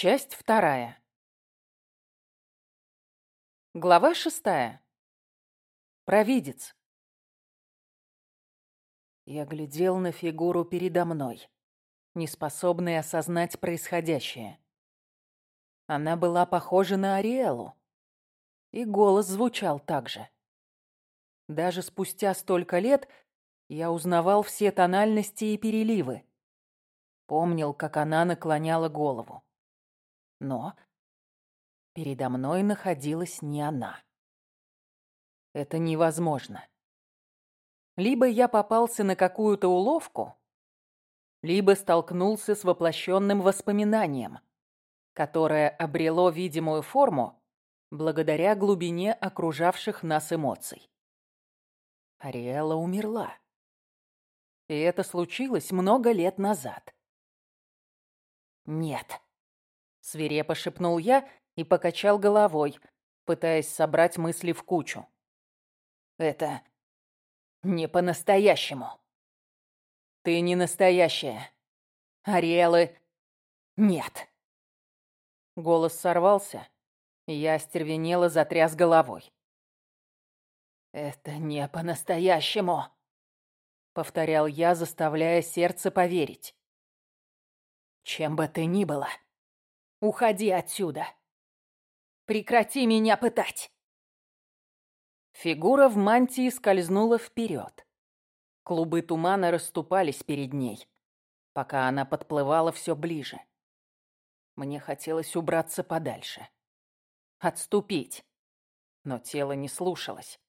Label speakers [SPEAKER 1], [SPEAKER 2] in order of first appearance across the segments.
[SPEAKER 1] Часть вторая. Глава шестая. Провидец. Я глядел на фигуру передо мной, неспособный осознать происходящее. Она была похожа на Ариэлу, и голос звучал так же. Даже спустя столько лет я узнавал все тональности и переливы. Помнил, как она наклоняла голову. Но передо мной находилась не она. Это невозможно. Либо я попался на какую-то уловку, либо столкнулся с воплощенным воспоминанием, которое обрело видимую форму благодаря глубине окружавших нас эмоций. Ариэла умерла. И это случилось много лет назад. «Нет», — свирепо шепнул я и покачал головой, пытаясь собрать мысли в кучу. «Это не по-настоящему. Ты не настоящая. Ариэлы нет». Голос сорвался, и я остервенело затряс головой. «Это не по-настоящему», — повторял я, заставляя сердце поверить. «Чем бы ты ни была, уходи отсюда. Прекрати меня пытать!» Фигура в мантии скользнула вперед. Клубы тумана расступались перед ней, пока она подплывала все ближе. Мне хотелось убраться подальше. Отступить. Но тело не слушалось.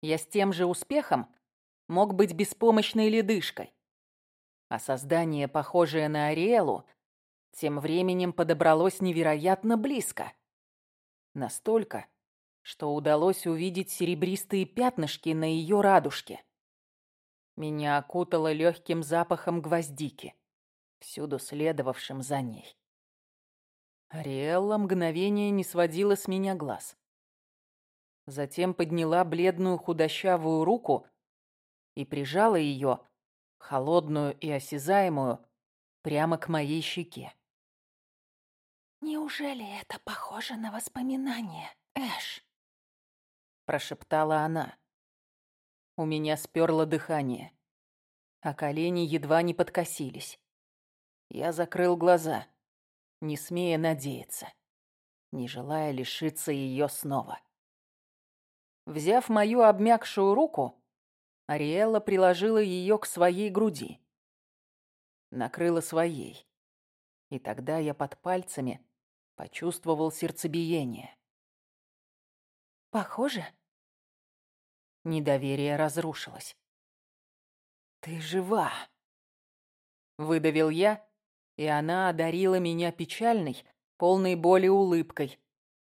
[SPEAKER 1] Я с тем же успехом мог быть беспомощной ледышкой. А создание, похожее на Ариэлу, тем временем подобралось невероятно близко. Настолько, что удалось увидеть серебристые пятнышки на ее радужке. Меня окутало легким запахом гвоздики, всюду следовавшим за ней. Ариэлла мгновение не сводила с меня глаз. Затем подняла бледную худощавую руку и прижала ее, холодную и осязаемую, прямо к моей щеке.
[SPEAKER 2] «Неужели это похоже на воспоминание, Эш?»
[SPEAKER 1] Прошептала она. У меня сперло дыхание, а колени едва не подкосились. Я закрыл глаза, не смея надеяться, не желая лишиться ее снова. Взяв мою обмякшую руку, Ариэлла приложила ее к своей груди. Накрыла своей. И тогда я под пальцами почувствовал сердцебиение.
[SPEAKER 2] «Похоже?»
[SPEAKER 1] Недоверие разрушилось. «Ты жива!» Выдавил я, и она одарила меня печальной, полной боли улыбкой,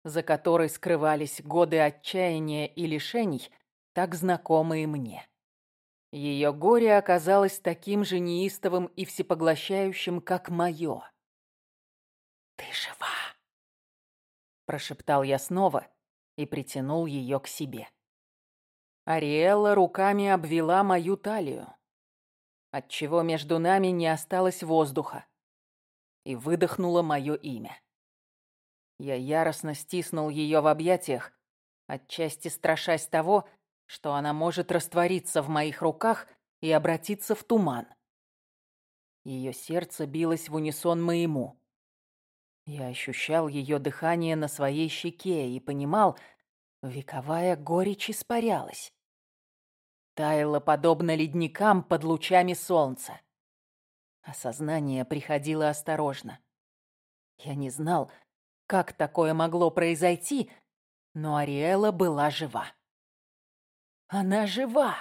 [SPEAKER 1] за которой скрывались годы отчаяния и лишений, так знакомые мне. Ее горе оказалось таким же неистовым и всепоглощающим, как мое.
[SPEAKER 2] «Ты жива!»
[SPEAKER 1] Прошептал я снова и притянул ее к себе. Ариэлла руками обвела мою талию, отчего между нами не осталось воздуха, и выдохнула мое имя. Я яростно стиснул ее в объятиях, отчасти страшась того, что она может раствориться в моих руках и обратиться в туман. Ее сердце билось в унисон моему. Я ощущал ее дыхание на своей щеке и понимал, вековая горечь испарялась. Таяла подобно ледникам под лучами солнца. Осознание приходило осторожно. Я не знал, как такое могло произойти, но Ариэла была жива. Она жива!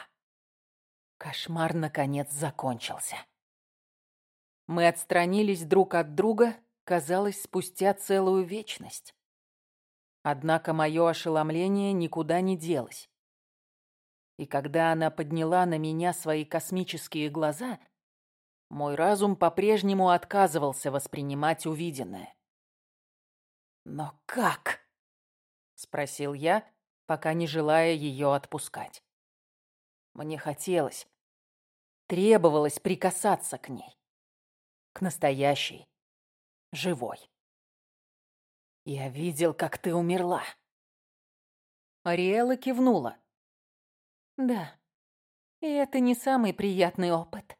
[SPEAKER 1] Кошмар, наконец, закончился. Мы отстранились друг от друга, казалось, спустя целую вечность. Однако мое ошеломление никуда не делось. И когда она подняла на меня свои космические глаза, мой разум по-прежнему отказывался воспринимать увиденное. «Но как?» — спросил я, пока не желая ее отпускать. Мне хотелось, требовалось прикасаться к ней. К настоящей, живой. Я видел, как ты умерла. Ариэла кивнула.
[SPEAKER 2] Да, и это не самый приятный опыт.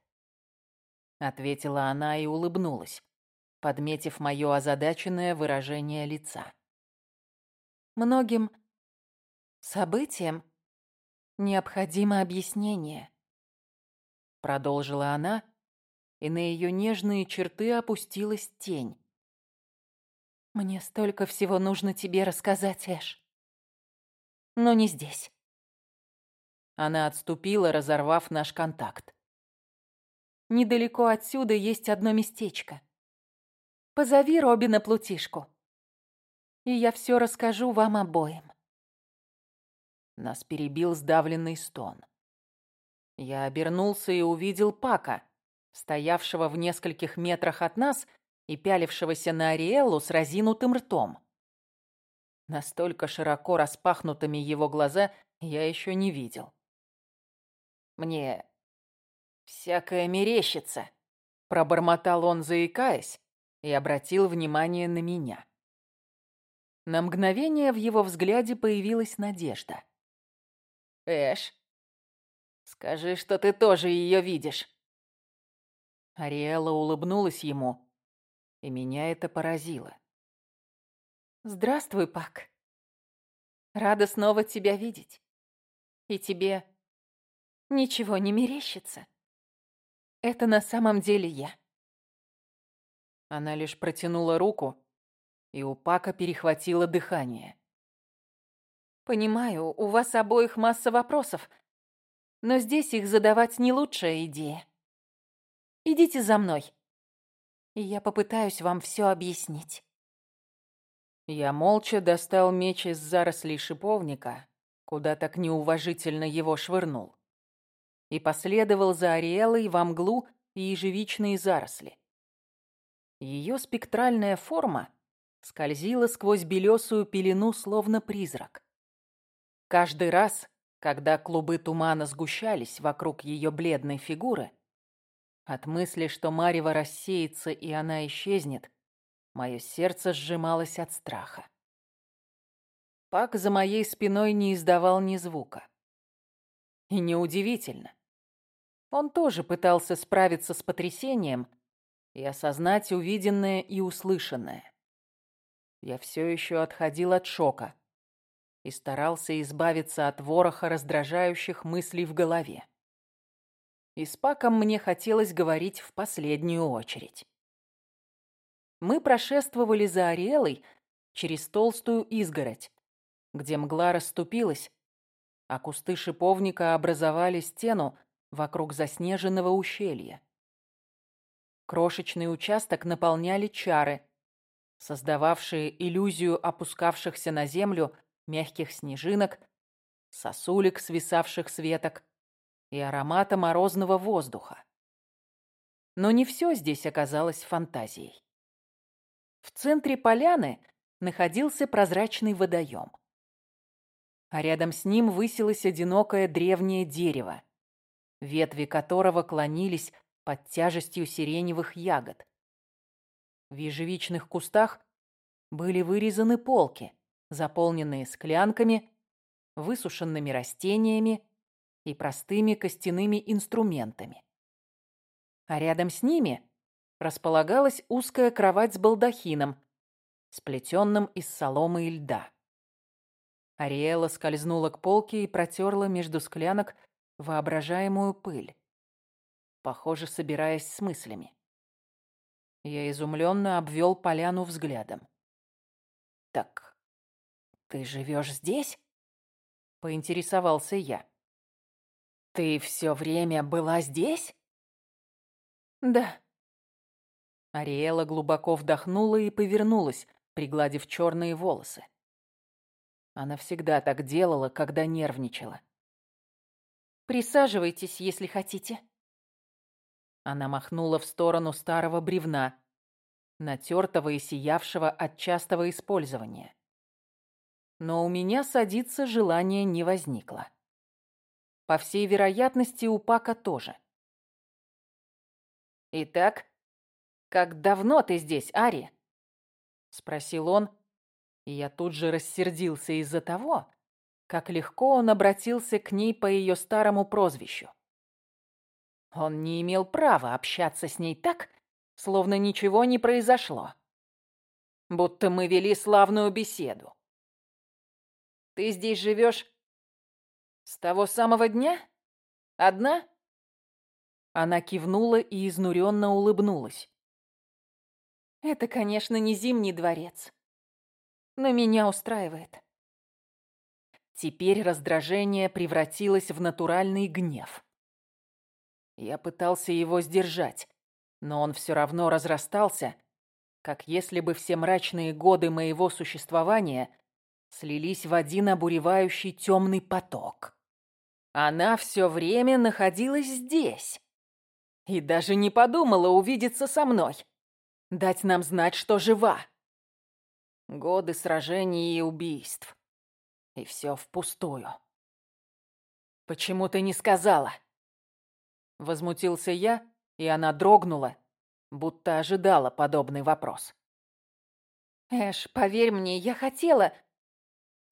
[SPEAKER 1] Ответила она и улыбнулась, подметив мое озадаченное выражение лица.
[SPEAKER 2] Многим событиям необходимо объяснение.
[SPEAKER 1] Продолжила она, и на ее нежные черты опустилась тень.
[SPEAKER 2] Мне столько всего нужно тебе рассказать, Эш. Но не здесь.
[SPEAKER 1] Она отступила, разорвав наш контакт.
[SPEAKER 2] Недалеко отсюда есть одно местечко. Позови Робина Плутишку, и я все расскажу вам обоим.
[SPEAKER 1] Нас перебил сдавленный стон. Я обернулся и увидел Пака, стоявшего в нескольких метрах от нас и пялившегося на Ариэлу с разинутым ртом. Настолько широко распахнутыми его глаза я еще не видел. «Мне всякое мерещится», — пробормотал он, заикаясь, и обратил внимание на меня. На мгновение в его взгляде появилась надежда. «Эш, скажи, что ты тоже ее видишь». Ариэла улыбнулась ему, и меня это поразило.
[SPEAKER 2] «Здравствуй, Пак. Рада снова тебя видеть. И тебе ничего не мерещится. Это на самом деле я».
[SPEAKER 1] Она лишь протянула руку, и у Пака перехватило дыхание.
[SPEAKER 2] «Понимаю, у вас обоих масса вопросов, но здесь их задавать не лучшая идея. Идите за мной, и я попытаюсь вам все объяснить».
[SPEAKER 1] Я молча достал меч из зарослей шиповника, куда так неуважительно его швырнул, и последовал за Ариэлой во мглу и ежевичные заросли. Ее спектральная форма скользила сквозь белесую пелену, словно призрак. Каждый раз, когда клубы тумана сгущались вокруг ее бледной фигуры, от мысли, что Марева рассеется и она исчезнет, Мое сердце сжималось от страха. Пак за моей спиной не издавал ни звука. И неудивительно. Он тоже пытался справиться с потрясением и осознать увиденное и услышанное. Я все еще отходил от шока и старался избавиться от вороха раздражающих мыслей в голове. И с Паком мне хотелось говорить в последнюю очередь мы прошествовали за Ариэлой через толстую изгородь, где мгла расступилась, а кусты шиповника образовали стену вокруг заснеженного ущелья. Крошечный участок наполняли чары, создававшие иллюзию опускавшихся на землю мягких снежинок, сосулек, свисавших с веток, и аромата морозного воздуха. Но не все здесь оказалось фантазией. В центре поляны находился прозрачный водоем. А рядом с ним высилось одинокое древнее дерево, ветви которого клонились под тяжестью сиреневых ягод. В ежевичных кустах были вырезаны полки, заполненные склянками, высушенными растениями и простыми костяными инструментами. А рядом с ними располагалась узкая кровать с балдахином, сплетенным из соломы и льда. Ариэла скользнула к полке и протерла между склянок воображаемую пыль, похоже, собираясь с мыслями. Я изумленно обвел поляну взглядом. «Так ты живешь здесь?» — поинтересовался я. «Ты все время была здесь?»
[SPEAKER 2] «Да»,
[SPEAKER 1] Ариэла глубоко вдохнула и повернулась, пригладив черные волосы. Она всегда так делала, когда нервничала.
[SPEAKER 2] «Присаживайтесь, если хотите».
[SPEAKER 1] Она махнула в сторону старого бревна, натертого и сиявшего от частого использования. Но у меня садиться желания не возникло. По всей вероятности, у Пака тоже. «Итак, «Как давно ты здесь, Ари?» — спросил он, И я тут же рассердился из-за того, как легко он обратился к ней по ее старому прозвищу. Он не имел права общаться с ней так, словно ничего не произошло. Будто мы вели славную беседу. «Ты здесь живешь с того самого дня? Одна?» Она кивнула и изнуренно улыбнулась.
[SPEAKER 2] «Это, конечно, не Зимний дворец, но меня устраивает.
[SPEAKER 1] Теперь раздражение превратилось в натуральный гнев. Я пытался его сдержать, но он все равно разрастался, как если бы все мрачные годы моего существования слились в один обуревающий темный поток. Она все время находилась здесь и даже не подумала увидеться со мной, дать нам знать, что жива. Годы сражений и убийств. И все впустую. «Почему ты не сказала?» Возмутился я, и она дрогнула, будто ожидала подобный вопрос.
[SPEAKER 2] «Эш, поверь мне, я хотела...»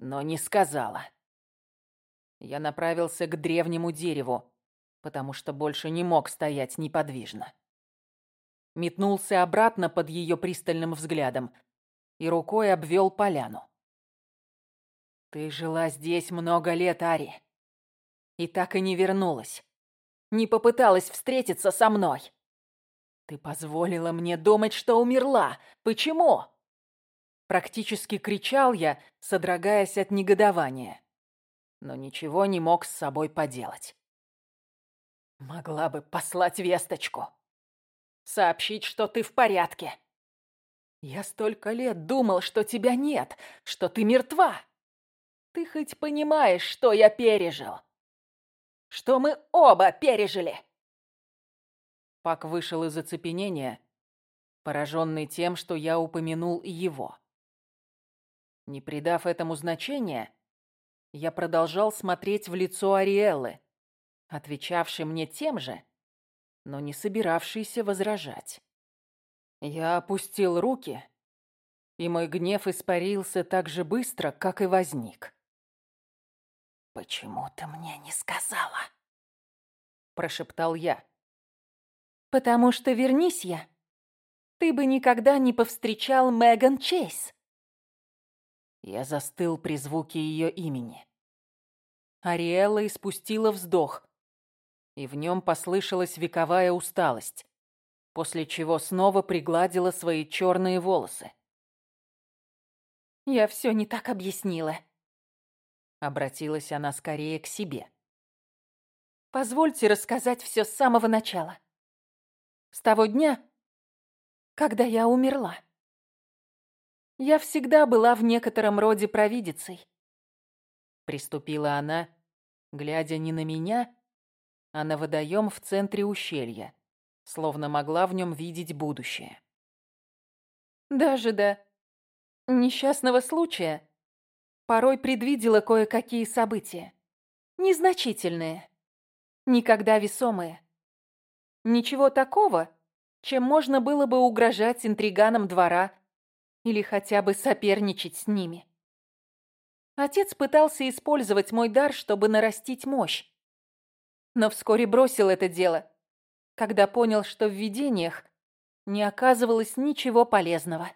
[SPEAKER 1] Но не сказала. Я направился к древнему дереву, потому что больше не мог стоять неподвижно. Метнулся обратно под ее пристальным взглядом и рукой обвел поляну. Ты жила здесь много лет, Ари. И так и не вернулась. Не попыталась встретиться со мной. Ты позволила мне думать, что умерла. Почему? Практически кричал я, содрогаясь от негодования. Но ничего не мог с собой поделать. Могла бы послать весточку. Сообщить, что ты в порядке. Я столько лет думал, что тебя нет, что ты мертва. Ты хоть понимаешь, что я пережил? Что мы оба пережили?» Пак вышел из оцепенения, пораженный тем, что я упомянул его. Не придав этому значения, я продолжал смотреть в лицо Ариэллы, отвечавшей мне тем же, но не собиравшейся возражать. Я опустил руки, и мой гнев испарился так же быстро, как и возник. «Почему ты мне не сказала?» Прошептал я.
[SPEAKER 2] «Потому что вернись я, ты бы никогда не повстречал Меган Чейз».
[SPEAKER 1] Я застыл при звуке ее имени. Ариэлла испустила вздох, и в нем послышалась вековая усталость, после чего снова пригладила свои черные волосы.
[SPEAKER 2] «Я все не так объяснила»,
[SPEAKER 1] Обратилась она скорее к себе.
[SPEAKER 2] Позвольте рассказать все с самого начала. С того дня, когда я умерла. Я всегда была в некотором роде провидицей.
[SPEAKER 1] Приступила она, глядя не на меня, а на водоем в центре ущелья, словно могла в нем видеть будущее.
[SPEAKER 2] Даже до несчастного случая порой предвидела кое-какие события. Незначительные, никогда весомые. Ничего такого, чем можно было бы угрожать интриганам двора или хотя бы соперничать с ними. Отец пытался использовать мой дар, чтобы нарастить мощь. Но вскоре бросил это дело, когда понял, что в видениях не оказывалось ничего полезного.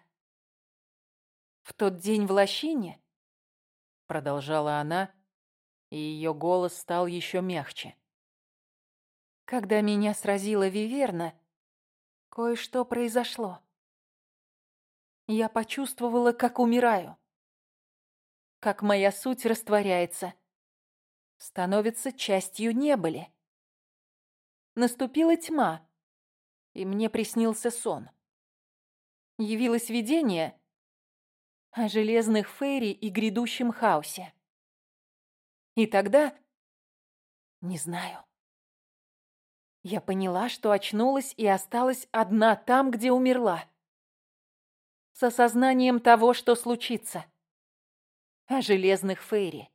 [SPEAKER 2] В тот день в лощине Продолжала она, и ее голос стал еще мягче. Когда меня сразила Виверна, кое-что произошло. Я почувствовала, как умираю. Как моя суть растворяется. Становится частью небыли. Наступила тьма, и мне приснился сон. Явилось видение, о железных фейри и грядущем хаосе. И тогда... Не знаю. Я поняла, что очнулась и осталась одна там, где умерла. С осознанием того, что случится. О железных фейри.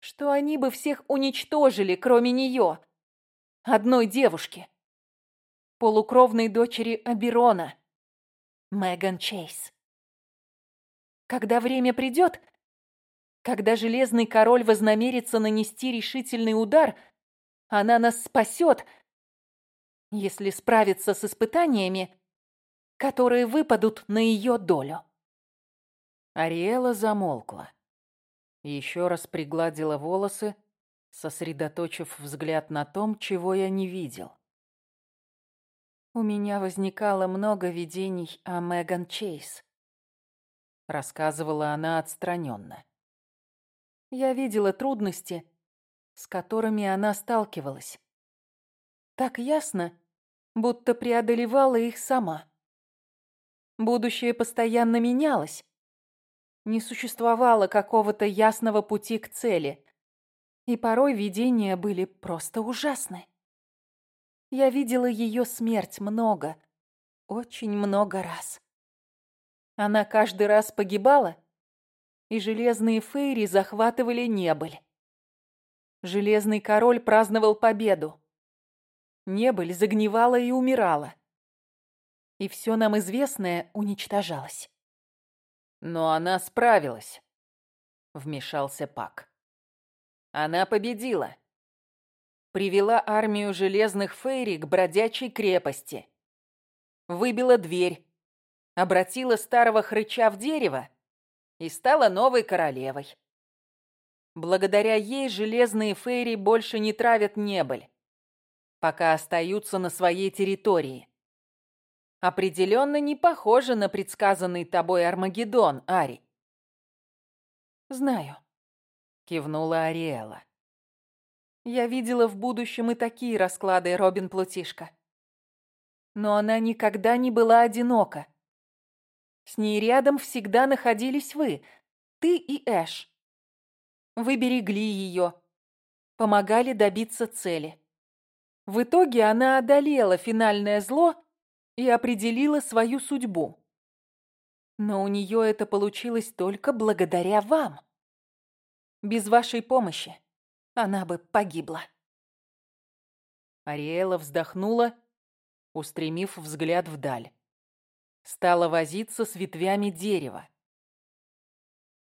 [SPEAKER 2] Что они бы всех уничтожили, кроме нее. Одной девушки. Полукровной дочери Аберона. Меган Чейз. когда время придет, когда Железный Король вознамерится нанести решительный удар, она нас спасет, если справится с испытаниями, которые выпадут на ее долю.
[SPEAKER 1] Ариэла замолкла. Еще раз пригладила волосы, сосредоточив взгляд на том, чего я не видел.
[SPEAKER 2] У меня возникало много видений о Меган Чейз.
[SPEAKER 1] Рассказывала она отстраненно.
[SPEAKER 2] Я видела трудности, с которыми она сталкивалась. Так ясно, будто преодолевала их сама. Будущее постоянно менялось. Не существовало какого-то ясного пути к цели, и порой видения были просто ужасны. Я видела ее смерть много, очень много раз. Она каждый раз погибала, и железные фейри захватывали небыль. Железный король праздновал победу. Небыль загнивала и умирала. И все нам известное уничтожалось.
[SPEAKER 1] Но она справилась, вмешался Пак. Она победила. Привела армию железных фейри к бродячей крепости. Выбила дверь, обратила старого хрыча в дерево и стала новой королевой. Благодаря ей железные фейри больше не травят небыль, пока остаются на своей территории. Определенно не похоже на предсказанный тобой Армагеддон, Ари.
[SPEAKER 2] «Знаю», —
[SPEAKER 1] кивнула Ариэла.
[SPEAKER 2] «Я видела в будущем и такие расклады, Робин Плутишка. Но она никогда не была одинока. С ней рядом всегда находились вы, ты и Эш. Вы берегли ее, помогали добиться цели. В итоге она одолела финальное зло и определила свою судьбу. Но у нее это получилось только благодаря вам. Без вашей помощи она бы погибла.
[SPEAKER 1] Ариэла вздохнула, устремив взгляд вдаль стала возиться с ветвями дерева.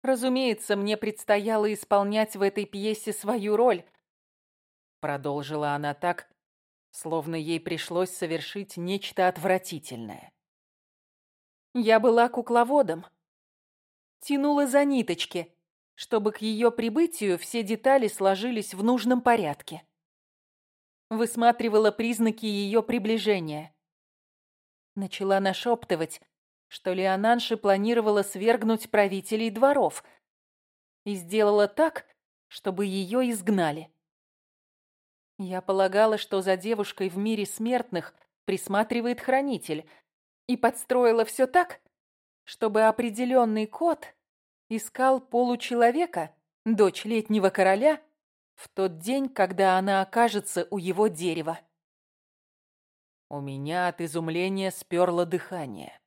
[SPEAKER 2] «Разумеется, мне предстояло исполнять в этой пьесе свою роль»,
[SPEAKER 1] продолжила она так, словно ей пришлось совершить нечто отвратительное.
[SPEAKER 2] «Я была кукловодом. Тянула за ниточки, чтобы к ее прибытию все детали сложились в нужном порядке. Высматривала признаки ее приближения. Начала нашептывать, что Леонанши планировала свергнуть правителей дворов и сделала так, чтобы ее изгнали. Я полагала, что за девушкой в мире смертных присматривает хранитель, и подстроила все так, чтобы определенный кот искал получеловека, дочь летнего короля, в тот день, когда она окажется у его дерева.
[SPEAKER 1] У меня от изумления сперло дыхание.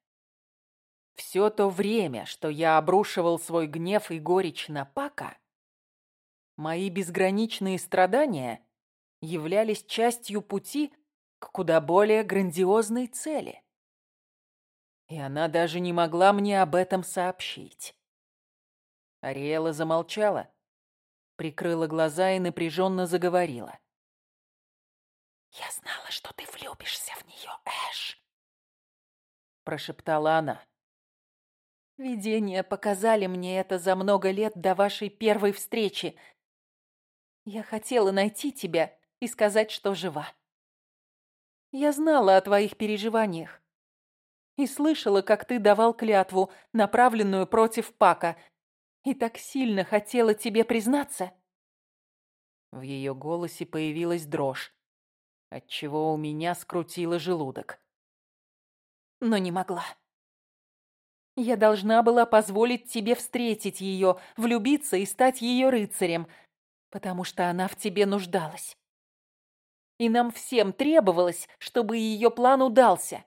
[SPEAKER 1] Все то время, что я обрушивал свой гнев и горечь на Пака, мои безграничные страдания являлись частью пути к куда более грандиозной цели. И она даже не могла мне об этом сообщить. Ариэла замолчала, прикрыла глаза и напряженно заговорила.
[SPEAKER 2] «Я знала, что ты влюбишься в нее, Эш!»
[SPEAKER 1] Прошептала она.
[SPEAKER 2] «Видения показали мне это за много лет до вашей первой встречи. Я хотела найти тебя и сказать, что жива. Я знала о твоих переживаниях и слышала, как ты давал клятву, направленную против Пака, и так сильно хотела тебе признаться».
[SPEAKER 1] В ее голосе появилась дрожь отчего у меня скрутило желудок.
[SPEAKER 2] Но не могла. Я должна была позволить тебе встретить ее, влюбиться и стать ее рыцарем, потому что она в тебе нуждалась. И нам всем требовалось, чтобы ее план удался.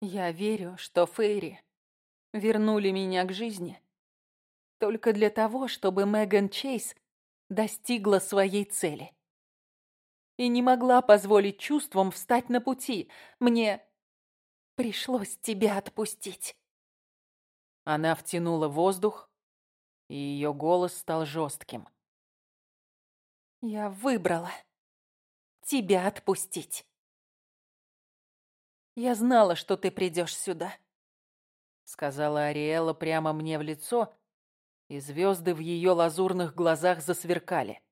[SPEAKER 2] Я верю, что Фейри вернули меня к жизни только для того, чтобы Меган Чейз достигла своей цели и не могла позволить чувствам встать на пути. Мне пришлось тебя отпустить.
[SPEAKER 1] Она втянула воздух, и ее голос стал жестким.
[SPEAKER 2] «Я выбрала тебя отпустить. Я знала, что ты придешь сюда», —
[SPEAKER 1] сказала Ариэла прямо мне в лицо, и звезды в ее лазурных глазах засверкали.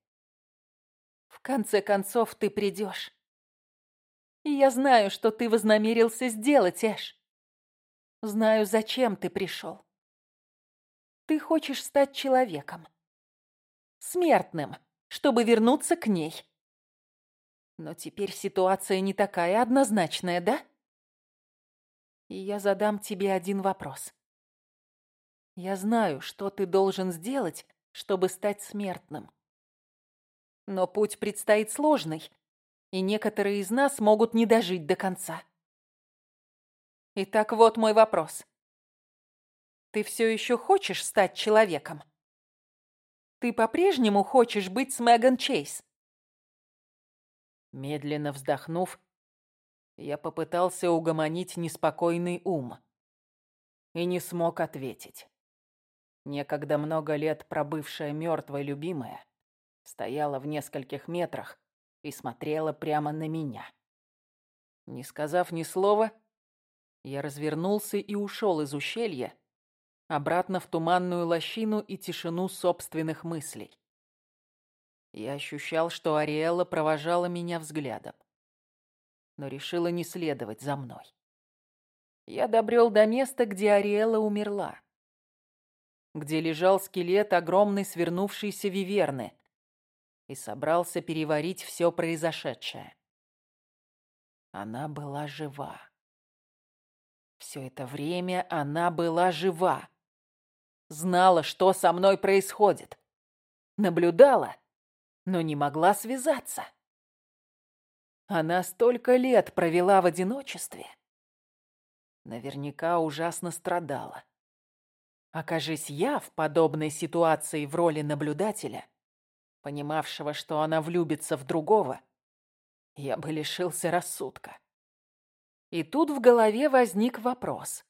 [SPEAKER 2] «В конце концов ты придешь. И я знаю, что ты вознамерился сделать, Эш. Знаю, зачем ты пришел. Ты хочешь стать человеком. Смертным, чтобы вернуться к ней. Но теперь ситуация не такая однозначная, да? И я задам тебе один вопрос. Я знаю, что ты должен сделать, чтобы стать смертным. Но путь предстоит сложный, и некоторые из нас могут не дожить до конца. Итак, вот мой вопрос. Ты все еще хочешь стать человеком? Ты по-прежнему хочешь быть с Меган Чейз?
[SPEAKER 1] Медленно вздохнув, я попытался угомонить неспокойный ум и не смог ответить. Некогда много лет пробывшая мертвая любимая стояла в нескольких метрах и смотрела прямо на меня. Не сказав ни слова, я развернулся и ушел из ущелья, обратно в туманную лощину и тишину собственных мыслей. Я ощущал, что Ариэла провожала меня взглядом, но решила не следовать за мной. Я добрел до места, где Ариэла умерла, где лежал скелет огромной свернувшейся виверны, и собрался переварить все произошедшее. Она была жива. Все это время она была жива. Знала, что со мной происходит. Наблюдала, но не могла связаться. Она столько лет провела в одиночестве. Наверняка ужасно страдала. Окажись я в подобной ситуации в роли наблюдателя, понимавшего, что она влюбится в другого, я бы лишился рассудка. И тут в голове возник вопрос.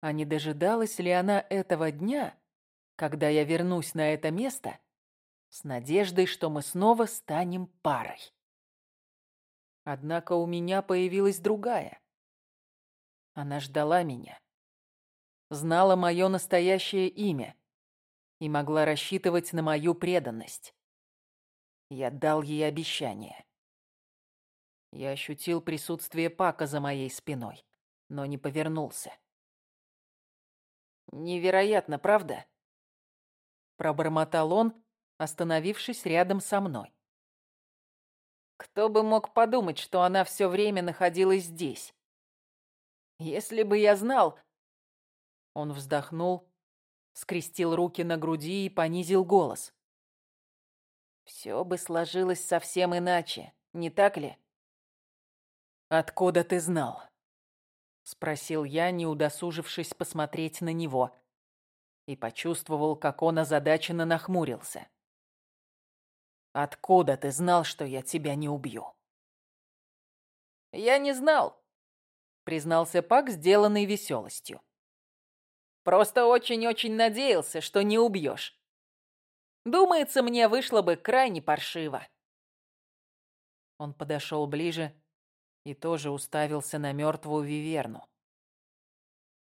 [SPEAKER 1] А не дожидалась ли она этого дня, когда я вернусь на это место, с надеждой, что мы снова станем парой? Однако у меня появилась другая. Она ждала меня. Знала мое настоящее имя и могла рассчитывать на мою преданность. Я дал ей обещание. Я ощутил присутствие Пака за моей спиной, но не повернулся. «Невероятно, правда?» Пробормотал он, остановившись рядом со мной. «Кто бы мог подумать, что она все время находилась здесь? Если бы я знал...» Он вздохнул, скрестил руки на груди и понизил голос. «Все бы сложилось совсем иначе, не так ли?» «Откуда ты знал?» — спросил я, не удосужившись посмотреть на него, и почувствовал, как он озадаченно нахмурился. «Откуда ты знал, что я тебя не убью?» «Я не знал», — признался Пак, сделанный веселостью. «Просто очень-очень надеялся, что не убьешь. Думается, мне вышло бы крайне паршиво». Он подошел ближе и тоже уставился на мертвую Виверну.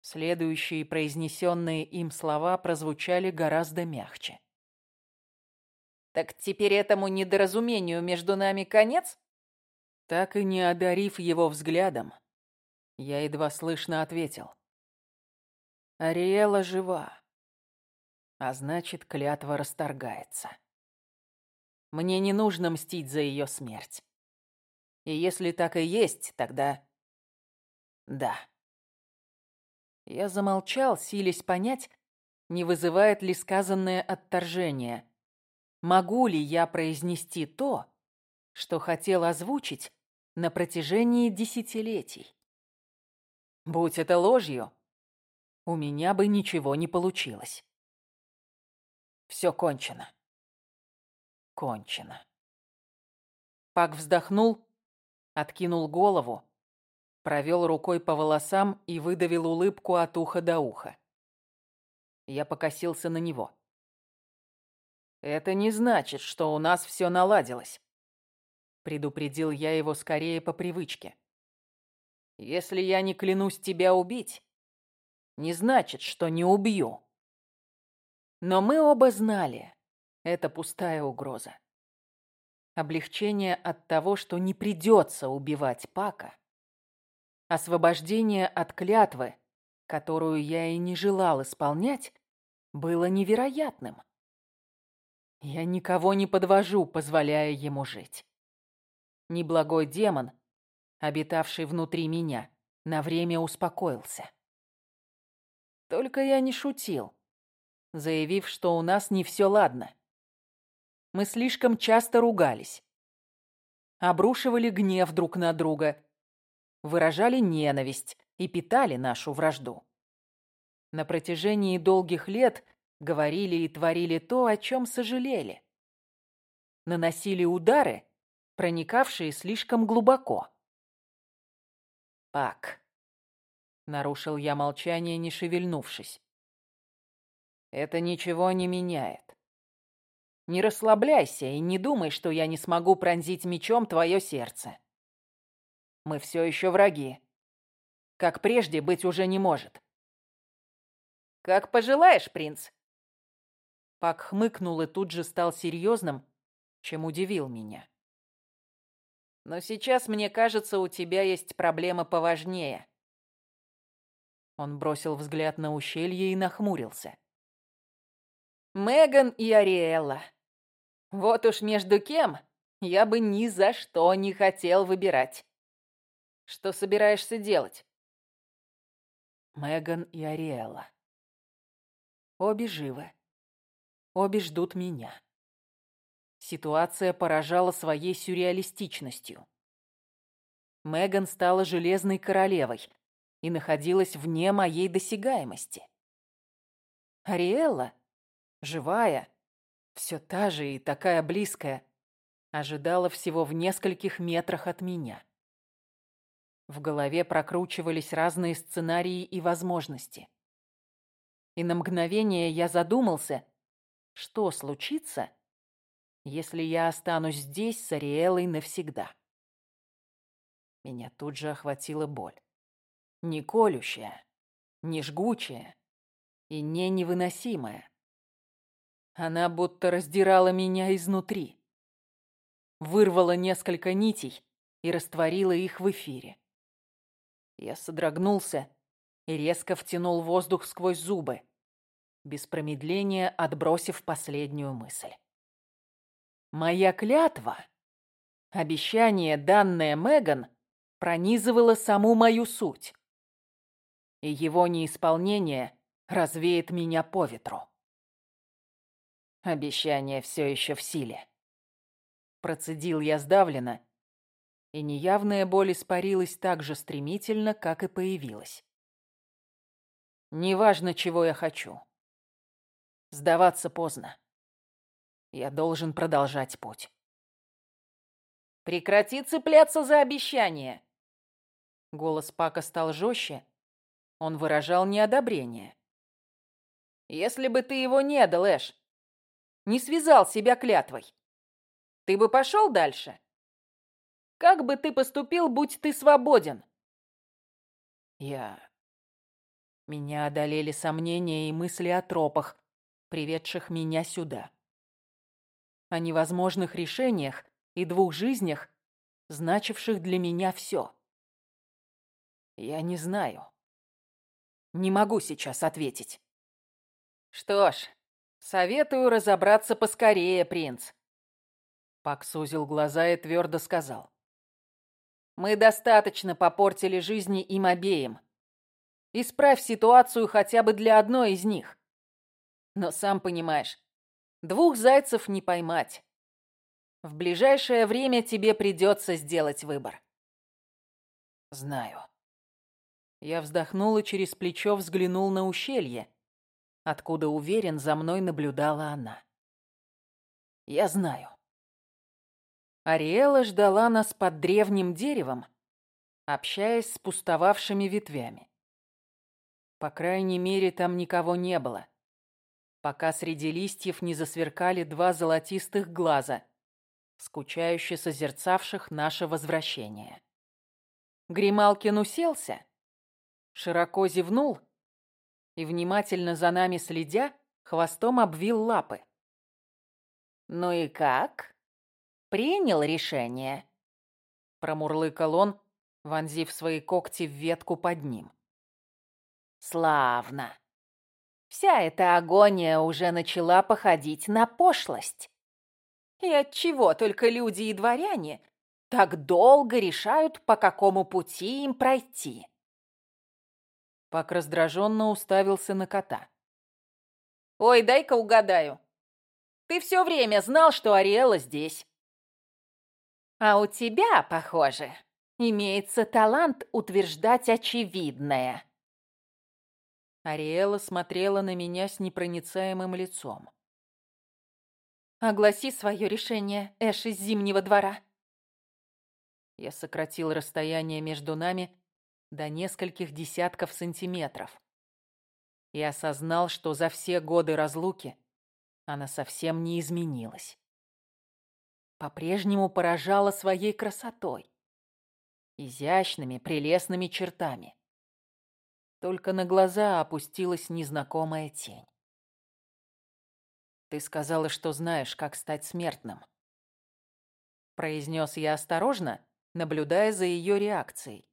[SPEAKER 1] Следующие произнесенные им слова прозвучали гораздо мягче. «Так теперь этому недоразумению между нами конец?» Так и не одарив его взглядом, я едва слышно ответил. «Ариэла жива, а значит, клятва расторгается. Мне не нужно мстить за ее смерть. И если так и есть, тогда... Да. Я замолчал, силясь понять, не вызывает ли сказанное отторжение. Могу ли я произнести то, что хотел озвучить на протяжении десятилетий? Будь это ложью, у меня бы ничего не получилось. Все кончено. Кончено. Пак вздохнул откинул голову Провел рукой по волосам и выдавил улыбку от уха до уха. Я покосился на него. «Это не значит, что у нас все наладилось», — предупредил я его скорее по привычке. «Если я не клянусь тебя убить, не значит, что не убью». Но мы оба знали, это пустая угроза. Облегчение от того, что не придется убивать Пака. Освобождение от клятвы, которую я и не желал исполнять, было невероятным. Я никого не подвожу, позволяя ему жить. Неблагой демон, обитавший внутри меня, на время успокоился. Только я не шутил, заявив, что у нас не все ладно. Мы слишком часто ругались. Обрушивали гнев друг на друга, выражали ненависть и питали нашу вражду. На протяжении долгих лет говорили и творили то, о чем сожалели. Наносили удары, проникавшие слишком глубоко. «Пак», — нарушил я молчание, не шевельнувшись. «Это ничего не меняет. Не расслабляйся и не думай, что я не смогу пронзить мечом твое сердце. Мы все еще враги. Как прежде быть уже не может.
[SPEAKER 2] «Как пожелаешь, принц!»
[SPEAKER 1] Пак хмыкнул и тут же стал серьезным, чем удивил меня.
[SPEAKER 2] «Но сейчас, мне кажется, у тебя есть проблема поважнее».
[SPEAKER 1] Он бросил взгляд на ущелье и нахмурился.
[SPEAKER 2] «Меган и Ариэлла. Вот уж между кем я бы ни за что не хотел выбирать. Что собираешься делать?»
[SPEAKER 1] Меган и Ариэлла. Обе живы. Обе ждут меня. Ситуация поражала своей сюрреалистичностью. Меган стала железной королевой и находилась вне моей досягаемости. Ариэлла, живая, все та же и такая близкая, ожидала всего в нескольких метрах от меня. В голове прокручивались разные сценарии и возможности и на мгновение я задумался, что случится, если я останусь здесь с Ариэлой навсегда. Меня тут же охватила боль. Не колющая, не жгучая и не невыносимая. Она будто раздирала меня изнутри. Вырвала несколько нитей и растворила их в эфире. Я содрогнулся и резко втянул воздух сквозь зубы, без промедления отбросив последнюю мысль. Моя клятва, обещание, данное Меган, пронизывало саму мою суть. И его неисполнение развеет меня по ветру. Обещание все еще в силе. Процедил я сдавленно, и неявная боль испарилась так же стремительно, как и появилась. Неважно, чего я хочу. Сдаваться поздно. Я должен продолжать путь.
[SPEAKER 2] «Прекрати цепляться за обещание!»
[SPEAKER 1] Голос Пака стал жестче. Он выражал неодобрение.
[SPEAKER 2] «Если бы ты его не дал, Эш, не связал себя клятвой, ты бы пошел дальше? Как бы ты поступил, будь ты свободен?»
[SPEAKER 1] Я меня одолели сомнения и мысли о тропах, приведших меня сюда. О невозможных решениях и двух жизнях, значивших для меня все. Я не знаю. Не могу сейчас ответить.
[SPEAKER 2] Что ж, советую разобраться поскорее, принц.
[SPEAKER 1] Пак сузил глаза и твердо сказал.
[SPEAKER 2] Мы достаточно попортили жизни им обеим. Исправь ситуацию хотя бы для одной из них. Но сам понимаешь, двух зайцев не поймать. В ближайшее время тебе придется сделать выбор.
[SPEAKER 1] Знаю. Я вздохнул и через плечо взглянул на ущелье, откуда, уверен, за мной наблюдала она. Я знаю. Ариэла ждала нас под древним деревом, общаясь с пустовавшими ветвями. По крайней мере, там никого не было, пока среди листьев не засверкали два золотистых глаза, скучающе созерцавших наше возвращение. Грималкин уселся, широко зевнул и, внимательно за нами следя, хвостом обвил лапы.
[SPEAKER 2] «Ну и как? Принял решение?»
[SPEAKER 1] Промурлыкал он, вонзив свои когти в ветку под ним.
[SPEAKER 2] «Славно! Вся эта агония уже начала походить на пошлость. И отчего только люди и дворяне так долго решают, по какому пути им пройти?»
[SPEAKER 1] Пак раздраженно уставился на кота.
[SPEAKER 2] «Ой, дай-ка угадаю. Ты все время знал, что Ариэла здесь. А у тебя, похоже, имеется талант утверждать очевидное».
[SPEAKER 1] Ариэла смотрела на меня с непроницаемым лицом.
[SPEAKER 2] «Огласи свое решение, Эш из Зимнего двора».
[SPEAKER 1] Я сократил расстояние между нами до нескольких десятков сантиметров. И осознал, что за все годы разлуки она совсем не изменилась. По-прежнему поражала своей красотой, изящными, прелестными чертами. Только на глаза опустилась незнакомая тень. «Ты сказала, что знаешь, как стать смертным», — произнес я осторожно, наблюдая за ее реакцией.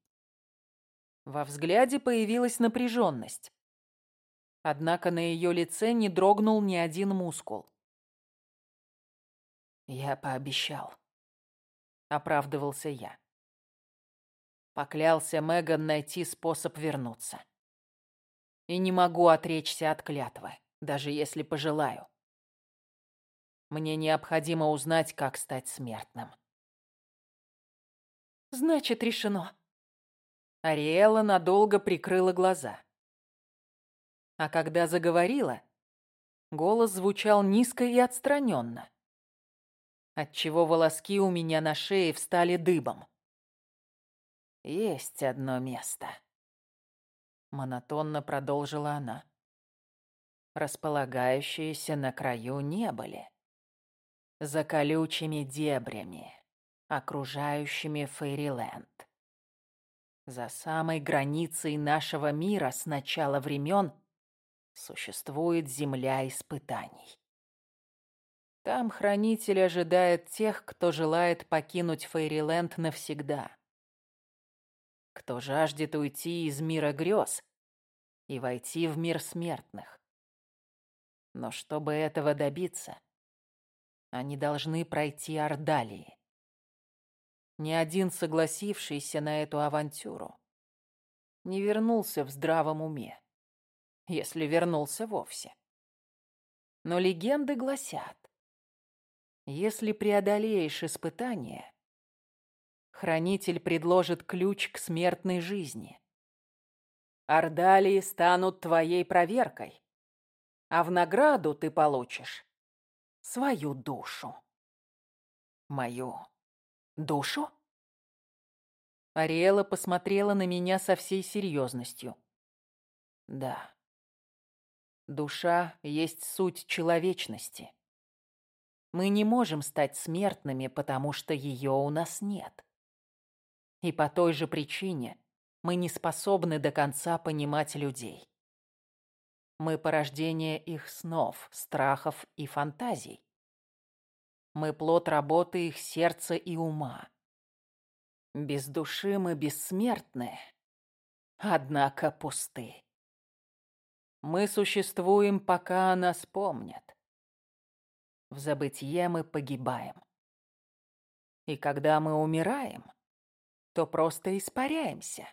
[SPEAKER 1] Во взгляде появилась напряженность. Однако на ее лице не дрогнул ни один мускул. «Я пообещал», — оправдывался я. Поклялся Меган найти способ вернуться. И не могу отречься от клятвы, даже если пожелаю. Мне необходимо узнать, как стать смертным.
[SPEAKER 2] «Значит, решено»,
[SPEAKER 1] Ариэла надолго прикрыла глаза. А когда заговорила, голос звучал низко и отстраненно, отчего волоски у меня на шее встали дыбом. «Есть одно место», — монотонно продолжила она, располагающееся на краю небыли, за колючими дебрями, окружающими Фейриленд. За самой границей нашего мира с начала времен существует земля испытаний. Там хранитель ожидает тех, кто желает покинуть Фейриленд навсегда. Кто жаждет уйти из мира грез и войти в мир смертных. Но чтобы этого добиться, они должны пройти Ордалии. Ни один согласившийся на эту авантюру не вернулся в здравом уме, если вернулся вовсе. Но легенды гласят, если преодолеешь испытание, хранитель предложит ключ к смертной жизни. Ордалии станут твоей проверкой, а в награду ты получишь свою душу. Мою Душу? Ариэла посмотрела на меня со всей серьезностью. Да. Душа есть суть человечности. Мы не можем стать смертными, потому что ее у нас нет. И по той же причине мы не способны до конца понимать людей. Мы порождение их снов, страхов и фантазий. Мы плод работы их сердца и ума. Без души мы бессмертны, однако пусты. Мы существуем, пока нас помнят. В забытье мы погибаем. И когда мы умираем, то просто испаряемся,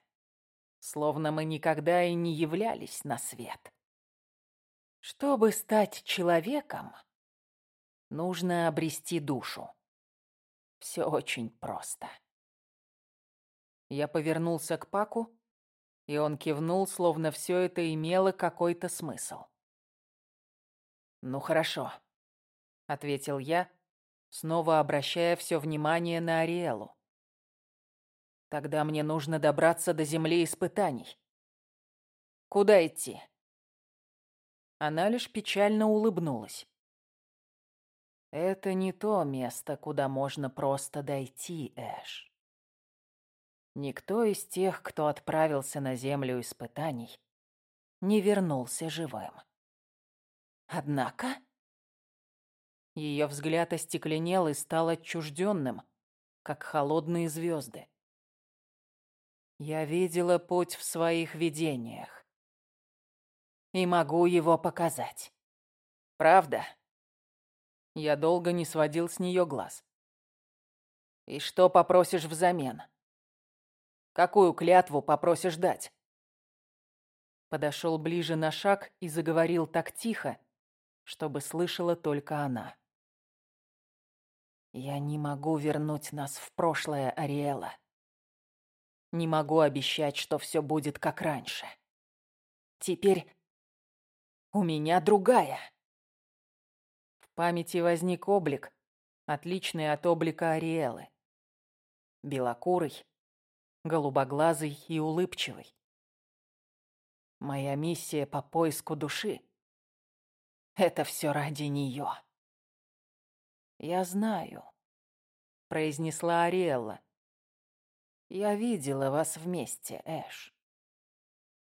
[SPEAKER 1] словно мы никогда и не являлись на свет. Чтобы стать человеком, Нужно обрести душу. Все очень просто. Я повернулся к Паку, и он кивнул, словно все это имело какой-то смысл. «Ну хорошо», — ответил я, снова обращая все внимание на Ариэлу. Тогда мне нужно добраться до земли испытаний. Куда идти? Она лишь печально улыбнулась. Это не то место, куда можно просто дойти, Эш. Никто из тех, кто отправился на землю испытаний, не вернулся живым. Однако... Ее взгляд остекленел и стал отчужденным, как холодные звезды. Я видела путь в своих видениях. И могу его показать. Правда? Я долго не сводил с нее глаз. И что попросишь взамен? Какую клятву попросишь дать? Подошел ближе на шаг и заговорил так тихо, чтобы слышала только она. Я не могу вернуть нас в прошлое, Ариэла. Не могу обещать, что все будет как раньше. Теперь у меня другая. В памяти возник облик, отличный от облика Ариэлы. Белокурый, голубоглазый и улыбчивый. Моя миссия по поиску души — это все ради нее. «Я знаю», — произнесла Ариэлла. «Я видела вас вместе, Эш,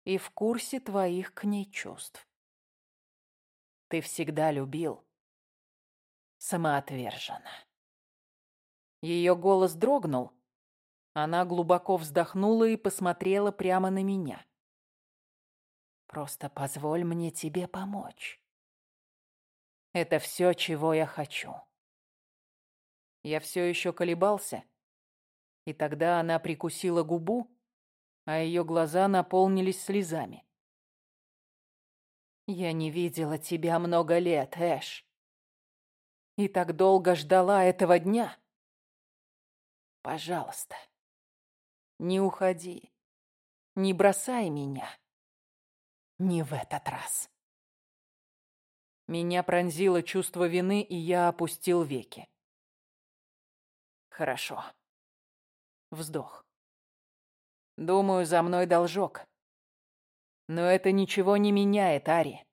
[SPEAKER 1] и в курсе твоих к ней чувств. Ты всегда любил самоотверженно». Ее голос дрогнул. Она глубоко вздохнула и посмотрела прямо на меня. «Просто позволь мне тебе помочь. Это все, чего я хочу». Я все еще колебался, и тогда она прикусила губу, а ее глаза наполнились слезами. «Я не видела тебя много лет, Эш, и так долго ждала этого дня. Пожалуйста, не уходи, не бросай меня. Не в этот раз». Меня пронзило чувство вины, и я опустил веки. Хорошо. Вздох. Думаю, за мной должок. Но это ничего не меняет, Ари.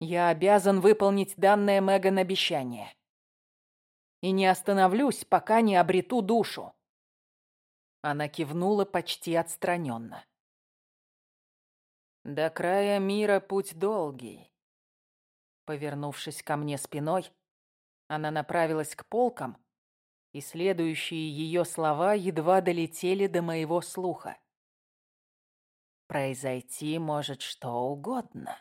[SPEAKER 1] Я обязан выполнить данное Меган обещание. И не остановлюсь, пока не обрету душу. Она кивнула почти отстраненно. До края мира путь долгий. Повернувшись ко мне спиной, она направилась к полкам, и следующие ее слова едва долетели до моего слуха. «Произойти может что угодно».